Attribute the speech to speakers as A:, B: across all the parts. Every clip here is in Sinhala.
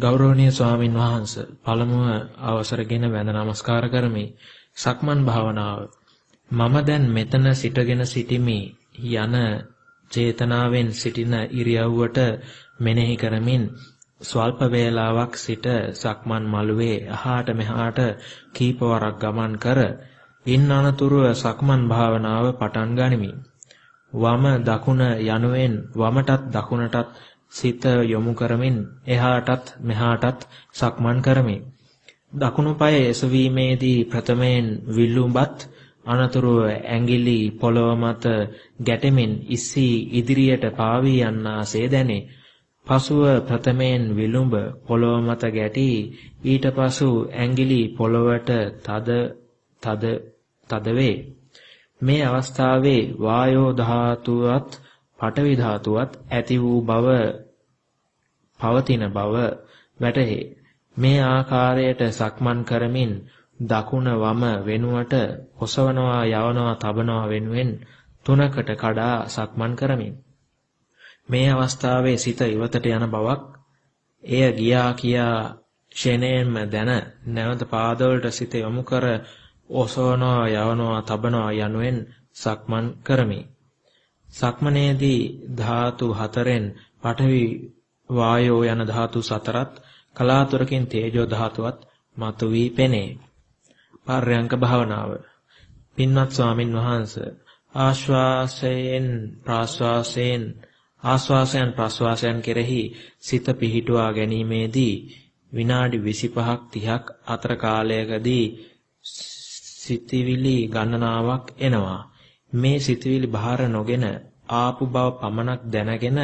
A: ගෞරවනීය ස්වාමින් වහන්සේ පළමුව අවසරගෙන වැඳ නමස්කාර කරමි. සක්මන් භාවනාව මම දැන් මෙතන සිටගෙන සිටිමි යන චේතනාවෙන් සිටින ඉරියව්වට මෙනෙහි කරමින් ස්වල්ප වේලාවක් සිට සක්මන් මළුවේ අහාට මෙහාට කීපවරක් ගමන් කර ඉන් අනතුරුව සක්මන් භාවනාව පටන් ගනිමි. වම දකුණ යනුවෙන් වමටත් දකුණටත් සිත යොමු කරමින් එහාටත් මෙහාටත් සක්මන් කරමි. දකුණු පාය එසවීමේදී ප්‍රථමයෙන් විල්ලුඹත් අනතුරුව ඇඟිලි පොළව මත ගැටෙමින් ඉස්සී ඉදිරියට පාවී යන්නාසේ දැනේ. පසුව ප්‍රථමයෙන් විලුඹ පොළව මත ගැටි ඊට පසු ඇඟිලි පොළවට තද තද තද වේ. මේ අවස්ථාවේ වායෝ ධාතුවත් පඨවි ධාතුවත් ඇති වූ බව පවතින බව වැටහේ. මේ ආකාරයට සක්මන් කරමින් දකුණ වම වෙනුවට ඔසවනවා යවනවා තබනවා වෙනුවෙන් තුනකට කඩා සක්මන් කරමින් මේ අවස්ථාවේ සිත ඉවතට යන බවක් එය ගියා කියා ෂෙනේන්ම දැන නැවත පාදවලට සිත යොමු කර ඔසවනවා යවනවා තබනවා යනුවෙන් සක්මන් කරමි. සක්මනේදී ධාතු හතරෙන් පඨවි වායෝ යන ධාතු සතරත් කලාතුරකින් තේජෝ ධාතුවත් මතුවී පෙනේ. පර්යංක භාවනාව. පින්වත් ස්වාමින් වහන්සේ ආශ්වාසයෙන් ප්‍රාශ්වාසයෙන් ආශ්වාසයන් ප්‍රශ්වාසයන් කෙරෙහි සිත පිහිටුවා ගැනීමේදී විනාඩි 25ක් 30ක් අතර කාලයකදී සිතවිලි ගණනාවක් එනවා. මේ සිතවිලි බාර නොගෙන ආපු බව පමණක් දැනගෙන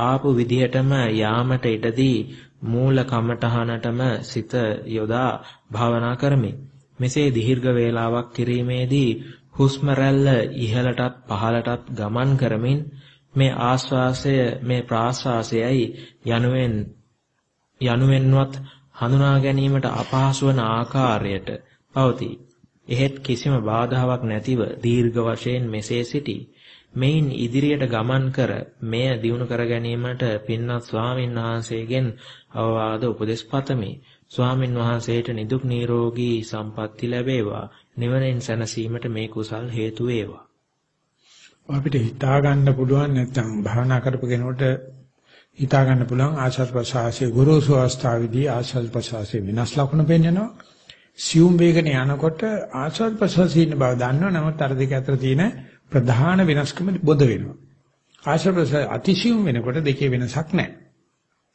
A: ආපු විදිහටම යාමට ඉඩදී මූල කමඨහනටම සිත යොදා භාවනා කරමි. මෙසේ දීර්ඝ වේලාවක් කිරීමේදී හුස්ම රැල්ල ඉහළටත් පහළටත් ගමන් කරමින් මේ ආශ්වාසය මේ ප්‍රාශ්වාසයයි යනුවෙන් යනුවෙන්වත් හඳුනා ගැනීමට අපහසු වන ආකාරයට පවතී. එහෙත් කිසිම බාධාවක් නැතිව දීර්ඝ වශයෙන් මෙසේ සිටී. මෙයින් ඉදිරියට ගමන් කර මෙය දියුණු කර ගැනීමට පින්වත් ස්වාමින් වහන්සේගෙන් අවවාද උපදෙස් පතමි. ස්වාමින් වහන්සේට නිදුක් නිරෝගී සම්පන්ති ලැබේවා. නිවනෙන් සැනසීමට මේ කුසල් හේතු වේවා.
B: අපිට හිතා ගන්න පුළුවන් නැත්නම් භාවනා කරපු කෙනෙකුට හිතා ගන්න පුළුවන් ආශස් ප්‍රසආසයේ ගුරුසු අවස්ථාවේදී ආශස් ප්‍රසආසයේ විනාශ ලක්ෂණ පෙන්වනවා. සියුම් වේගන යනකොට ආශස් ප්‍රසආසයේ ඉන්න බව දන්නවා. නමුත් අර දෙක අතර තියෙන ප්‍රධාන වෙනස්කම බොද වෙනවා. ආශස් ප්‍රසආස අතිසියුම් වෙනකොට දෙකේ වෙනසක් නැහැ.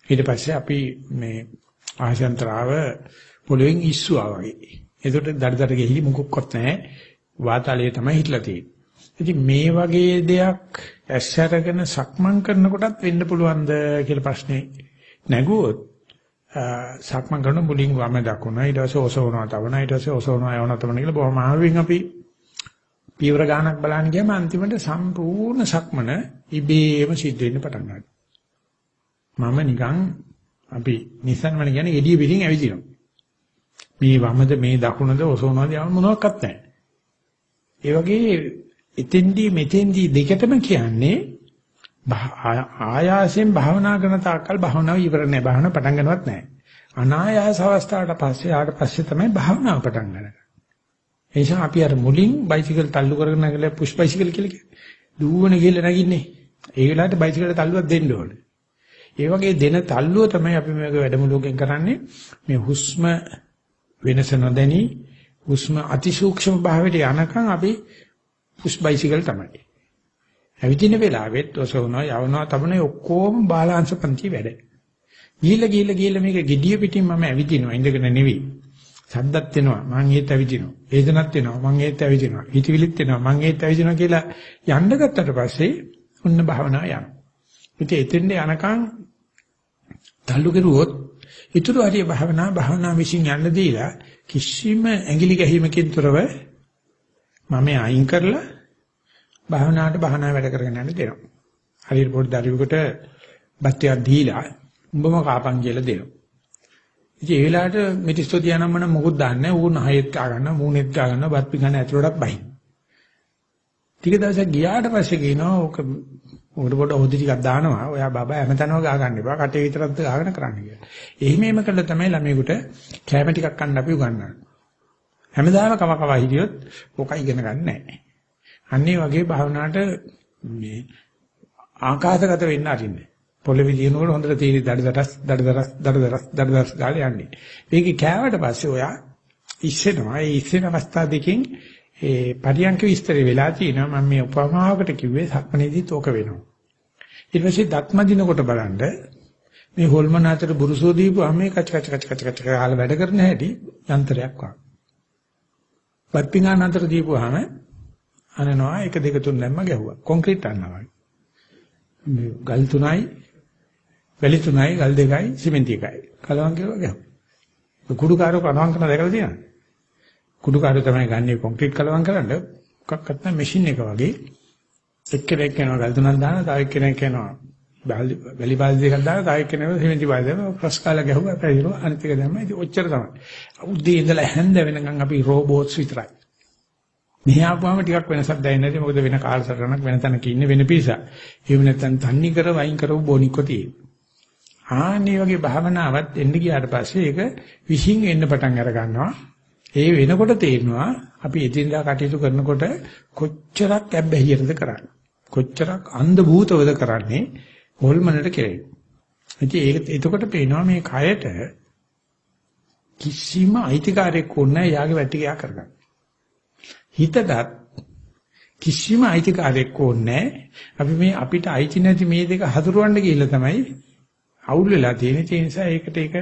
B: ඊට පස්සේ අපි මේ ආශාන්තරාව පොළොවෙන් ඉස්සුවා වගේ. ඒකට දඩදඩ ගෙහි මුකුක්වත් නැහැ. වාතාලයේ තමයි හිටලා තියෙන්නේ. ඉතින් මේ වගේ දෙයක් ඇස්සරගෙන සක්මන් කරනකොටත් වෙන්න පුළුවන්ද කියලා ප්‍රශ්නේ නැගුවොත් සක්මන් කරන මුලින් වම දකුණ ඊට පස්සේ ඔසවනවා තවන ඊට පස්සේ ඔසවනවා යවනවා තවන කියලා බොහොම ආවෙන් අපි පීවර ගානක් බලන්න ගියාම අන්තිමට සම්පූර්ණ සක්මන ඉබේම සිද්ධ වෙන්න පටන් ගන්නවා. මම නිකන් අපි Nissan වල කියන්නේ එළිය පිටින් ඇවිදිනවා. මේ වමද මේ දකුණද ඔසවනවාද යවන මොනවත් නැහැ. ඒ වගේ එතෙන්දී මෙතෙන්දී දෙකටම කියන්නේ ආයාසයෙන් භාවනා කරන තාක්කල් භාවනාව ඉවර නැහැ. භාවනාව පටන් ගන්නවත් නැහැ. අනායාස අවස්ථාවට පස්සේ ආට පස්සේ තමයි භාවනාව පටන් ගන්න. ඒ නිසා අපි අර මුලින් බයිසිකල් තල්ලු කරගෙන නැගලා පුෂ් බයිසිකල් කියලා කියන්නේ. දුවන ගිහලා නැගින්නේ. ඒ වෙලාවට බයිසිකලට තල්ලුවක් දෙන්න ඕනේ. ඒ වගේ දෙන තල්ලුව තමයි අපි මේක වැඩමුළුවකින් කරන්නේ. මේ හුස්ම වෙනස නොදැනි හුස්ම අතිසූක්ෂම භාවයට යනකම් අපි පුෂ් බයිසිකල් තමයි. ඇවිදින වෙලාවෙත් ඔසවනවා යවනවා තබනවා ඔක්කොම බාලාංශ පන්ති වැඩ. ගිහිල්ලා ගිහිල්ලා ගිහිල්ලා මේක gediya පිටින් මම ඇවිදිනවා ඉඳගෙන නෙවෙයි. සද්දත් වෙනවා මං ඒත් ඇවිදිනවා. වේදනත් වෙනවා මං ඒත් ඇවිදිනවා. හිතවිලිත් වෙනවා මං ඒත් ඇවිදිනවා කියලා යන්න ගත්තට පස්සේ ඔන්න භාවනාව යනවා. ඉතින් එතෙන්ද යනකම් තල්ලු කෙරුවොත් ඊටු හරිය භාවනා භාවනා විශ්ින් යන්න දීලා කිසිම ඇඟිලි ගැහිමකින් තොරව මම අයින් කරලා භාවනාවට බහනා වැඩ කරගෙන යන්න දෙනවා. හරියට පොඩි දරුවෙකුට බත්තියක් දීලා උඹම කාපන් කියලා දෙනවා. ඉතින් ඒ වෙලාවට මිටිස්තෝ තියානම් මම මොකුත් දාන්නේ නැහැ. ඌ නහයෙත් ගා ගන්නවා, මූණෙත් ගා ගන්නවා, බත් පිඟාන ඇතුළටත් බහින්. ටික දවසක් ගියාට පස්සේ කියනවා ඕක උඹට පොඩ හොදි ටිකක් දානවා. ඔයා බබා හැමතැනම ගා ගන්න එපා. කටේ විතරක්ද ගාගෙන කරන්න කියලා. එහෙම එහෙම කළා තමයි ළමයෙකුට කැම ටිකක් ගන්න අපි උගන්වන්නේ. හැමදාම කව කව හිටියොත් ඕක ඉගෙන ගන්න නැහැ. අන්නේ වගේ භාවනාවට මේ ආකාශගත වෙන්න අරින්නේ. පොළවේ දිනනකොට හොඳට තීරි දඩදරස් දඩදරස් දඩදරස් දඩදරස් ගාලා යන්නේ. මේක කෑවට පස්සේ ඔයා ඉස්සෙනවා. ඒ ඉස්සෙන අවස්ථා දෙකෙන් ඒ පරියන්ක විස්තර වෙලා තියෙනවා. මම මේ උපමාවකට කිව්වේ සක්මණේදීත් ඕක වෙනවා. ඊට පස්සේ දත්ම දිනකොට බලන්න මේ හොල්මන අතර බුරුසෝ දීපුවාම මේ කච කච කච කච කච කාලා වැඩ කරන හැටි යන්ත්‍රයක් වගේ. පත්පිඟාන අතර දීපුවාම අනනවා 1 2 3 නැම්ම ගැහුවා. කොන්ක්‍රීට් අන්නවා. මේ ගල් තුනයි වැලි තුනයි ගල් දෙකයි සිමෙන්ති එකයි. කලවම් කියලා ගැහුවා. කුඩුකාරෝ කලවම් කරන දැකලා තියෙනවද? කුඩුකාරෝ තමයි ගන්නේ කොන්ක්‍රීට් කලවම් කරන්න මොකක්වත් නැහැ මැෂින් එක වගේ. එක්කෙනෙක් යනවා ගල් තුනක් දානවා තව එක්කෙනෙක් යනවා වැලි බාල්දි දෙකක් දානවා තව එක්කෙනෙක් සිමෙන්ති බාල්දි දානවා ප්‍රස් කාලා ගැහුවා පැහැදිලිව අනිත් එක දැම්මා. ඉතින් ඔච්චර තමයි. උදේ ඉඳලා හැන්ද වෙනකන් අපි රෝබෝට්ස් විතරයි. මෙහා ආපුවම ටිකක් වෙනසක් දැනෙන්නේ නැති මොකද වෙන කාලසටහනක් වෙන තැනක ඉන්නේ වෙන පිරිසක්. එහෙම නැත්නම් තන්නේ කර වයින් කරව බොනික්කො තියෙන්නේ. ආන්නේ වගේ භාවනාවක් එන්න ගියාට පස්සේ ඒක විශ්ින් එන්න පටන් අර ගන්නවා. ඒ වෙනකොට තේරෙනවා අපි එදිනදා කටයුතු කරනකොට කොච්චරක් ඇබ්බැහියටද කරන්නේ. කොච්චරක් අන්ධ භූතවද කරන්නේ හොල්මනට කෙරේ. ඉතින් ඒක එතකොට පේනවා මේ කයට කිසිම අයිතිකාරයක් ඕනේ යාගේ වැටි ගියා කරගන්න. හිතටත් කිසිම අයිතිකාරයක් ඕනේ අපි මේ අපිට අයිති නැති මේ දෙක හඳුරවන්න ගිහිල්ලා තමයි අවුල් වෙලා තියෙන්නේ. ඒ නිසා ඒකට ඒක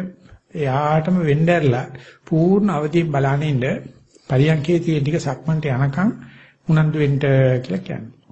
B: එයාටම වෙන්න ඇරලා පූර්ණ අවදියෙන් බලාගෙන ඉන්න පරියන්කේ තියෙන ටික සක්මන්ට යනකම් උනන්දු වෙන්න කියලා කියන්නේ.